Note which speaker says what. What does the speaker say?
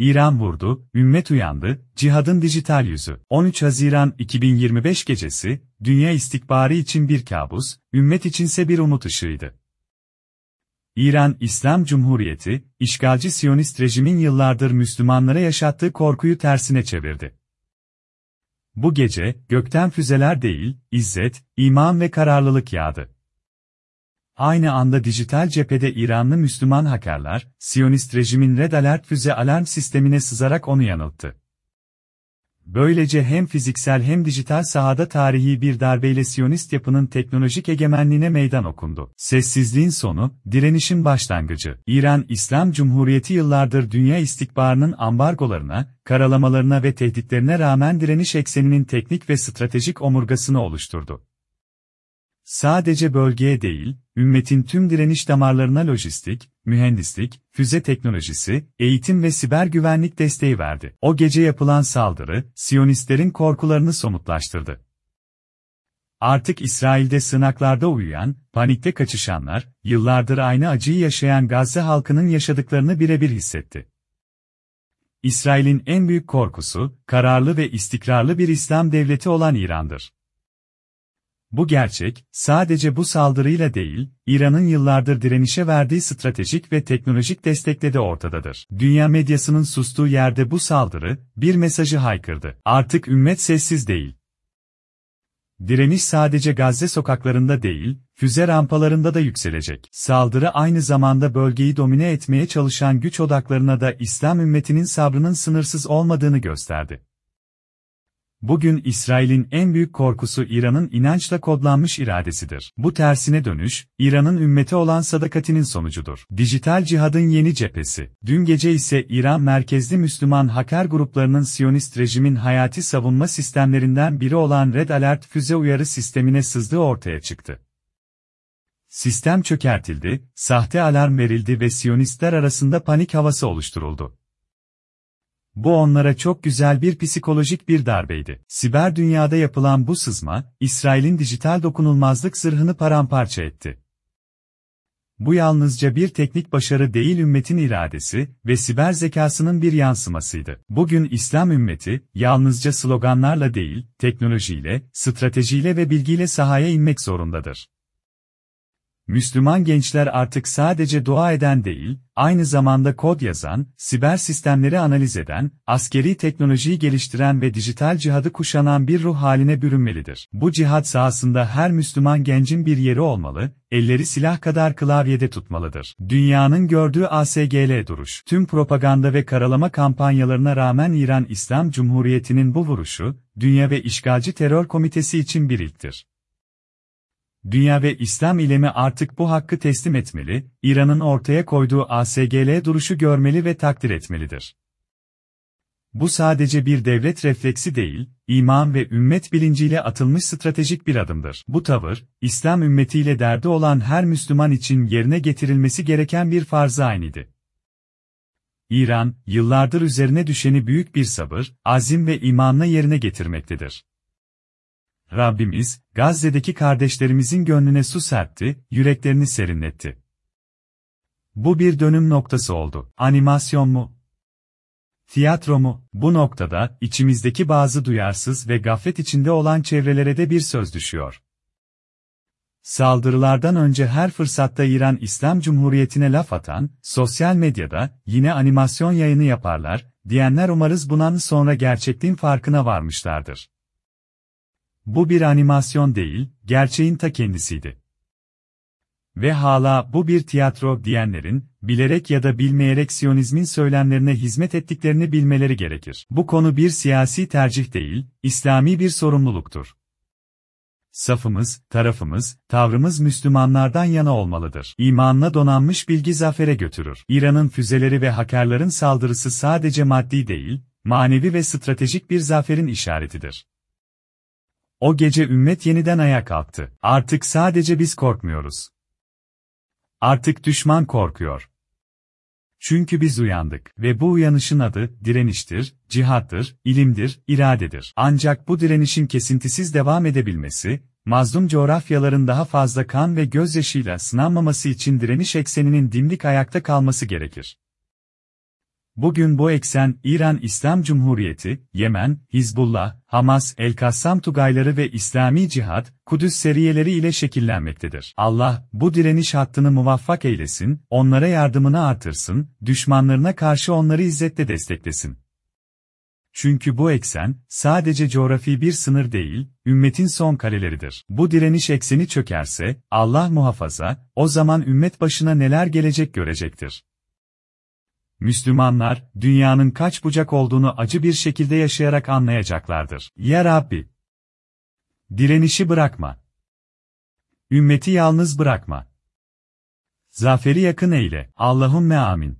Speaker 1: İran vurdu, ümmet uyandı, cihadın dijital yüzü. 13 Haziran 2025 gecesi, dünya istikbari için bir kabus, ümmet içinse bir umut ışığıydı. İran İslam Cumhuriyeti, işgalci Siyonist rejimin yıllardır Müslümanlara yaşattığı korkuyu tersine çevirdi. Bu gece, gökten füzeler değil, izzet, iman ve kararlılık yağdı. Aynı anda dijital cephede İranlı Müslüman hakerler, Siyonist rejimin Red Alert füze alarm sistemine sızarak onu yanılttı. Böylece hem fiziksel hem dijital sahada tarihi bir darbeyle Siyonist yapının teknolojik egemenliğine meydan okundu. Sessizliğin sonu, direnişin başlangıcı. İran İslam Cumhuriyeti yıllardır dünya istikbarının ambargolarına, karalamalarına ve tehditlerine rağmen direniş ekseninin teknik ve stratejik omurgasını oluşturdu. Sadece bölgeye değil, ümmetin tüm direniş damarlarına lojistik, mühendislik, füze teknolojisi, eğitim ve siber güvenlik desteği verdi. O gece yapılan saldırı, Siyonistlerin korkularını somutlaştırdı. Artık İsrail'de sınaklarda uyuyan, panikte kaçışanlar, yıllardır aynı acıyı yaşayan Gazze halkının yaşadıklarını birebir hissetti. İsrail'in en büyük korkusu, kararlı ve istikrarlı bir İslam devleti olan İran'dır. Bu gerçek, sadece bu saldırıyla değil, İran'ın yıllardır direnişe verdiği stratejik ve teknolojik destekle de ortadadır. Dünya medyasının sustuğu yerde bu saldırı, bir mesajı haykırdı. Artık ümmet sessiz değil. Direniş sadece Gazze sokaklarında değil, füze rampalarında da yükselecek. Saldırı aynı zamanda bölgeyi domine etmeye çalışan güç odaklarına da İslam ümmetinin sabrının sınırsız olmadığını gösterdi. Bugün İsrail'in en büyük korkusu İran'ın inançla kodlanmış iradesidir. Bu tersine dönüş, İran'ın ümmete olan sadakatinin sonucudur. Dijital cihadın yeni cephesi. Dün gece ise İran merkezli Müslüman hacker gruplarının Siyonist rejimin hayati savunma sistemlerinden biri olan Red Alert füze uyarı sistemine sızdığı ortaya çıktı. Sistem çökertildi, sahte alarm verildi ve Siyonistler arasında panik havası oluşturuldu. Bu onlara çok güzel bir psikolojik bir darbeydi. Siber dünyada yapılan bu sızma, İsrail'in dijital dokunulmazlık zırhını paramparça etti. Bu yalnızca bir teknik başarı değil ümmetin iradesi ve siber zekasının bir yansımasıydı. Bugün İslam ümmeti, yalnızca sloganlarla değil, teknolojiyle, stratejiyle ve bilgiyle sahaya inmek zorundadır. Müslüman gençler artık sadece dua eden değil, aynı zamanda kod yazan, siber sistemleri analiz eden, askeri teknolojiyi geliştiren ve dijital cihadı kuşanan bir ruh haline bürünmelidir. Bu cihat sahasında her Müslüman gencin bir yeri olmalı, elleri silah kadar klavyede tutmalıdır. Dünyanın gördüğü ASGL duruş. Tüm propaganda ve karalama kampanyalarına rağmen İran İslam Cumhuriyeti'nin bu vuruşu, Dünya ve İşgalci Terör Komitesi için bir ilktir. Dünya ve İslam ilemi artık bu hakkı teslim etmeli, İran'ın ortaya koyduğu ASGL duruşu görmeli ve takdir etmelidir. Bu sadece bir devlet refleksi değil, iman ve ümmet bilinciyle atılmış stratejik bir adımdır. Bu tavır, İslam ümmetiyle derdi olan her Müslüman için yerine getirilmesi gereken bir farz-ı aynıydı. İran, yıllardır üzerine düşeni büyük bir sabır, azim ve imanla yerine getirmektedir. Rabbimiz, Gazze'deki kardeşlerimizin gönlüne su serpti, yüreklerini serinletti. Bu bir dönüm noktası oldu. Animasyon mu? Tiyatro mu? Bu noktada, içimizdeki bazı duyarsız ve gaflet içinde olan çevrelere de bir söz düşüyor. Saldırılardan önce her fırsatta İran İslam Cumhuriyeti'ne laf atan, sosyal medyada, yine animasyon yayını yaparlar, diyenler umarız bundan sonra gerçekliğin farkına varmışlardır. Bu bir animasyon değil, gerçeğin ta kendisiydi. Ve hala bu bir tiyatro diyenlerin, bilerek ya da bilmeyerek Siyonizmin söylemlerine hizmet ettiklerini bilmeleri gerekir. Bu konu bir siyasi tercih değil, İslami bir sorumluluktur. Safımız, tarafımız, tavrımız Müslümanlardan yana olmalıdır. İmanla donanmış bilgi zafere götürür. İran'ın füzeleri ve hakerların saldırısı sadece maddi değil, manevi ve stratejik bir zaferin işaretidir. O gece ümmet yeniden ayağa kalktı. Artık sadece biz korkmuyoruz. Artık düşman korkuyor. Çünkü biz uyandık ve bu uyanışın adı direniştir, cihattır, ilimdir, iradedir. Ancak bu direnişin kesintisiz devam edebilmesi, mazlum coğrafyaların daha fazla kan ve gözyaşıyla sınanmaması için direniş ekseninin dimdik ayakta kalması gerekir. Bugün bu eksen, İran İslam Cumhuriyeti, Yemen, Hizbullah, Hamas, El-Kassam Tugayları ve İslami Cihad, Kudüs seriyeleri ile şekillenmektedir. Allah, bu direniş hattını muvaffak eylesin, onlara yardımını artırsın, düşmanlarına karşı onları izzetle desteklesin. Çünkü bu eksen, sadece coğrafi bir sınır değil, ümmetin son kaleleridir. Bu direniş ekseni çökerse, Allah muhafaza, o zaman ümmet başına neler gelecek görecektir. Müslümanlar, dünyanın kaç bucak olduğunu acı bir şekilde yaşayarak anlayacaklardır. Ya Rabbi! Direnişi bırakma. Ümmeti yalnız bırakma. Zaferi yakın eyle, Allahümme amin.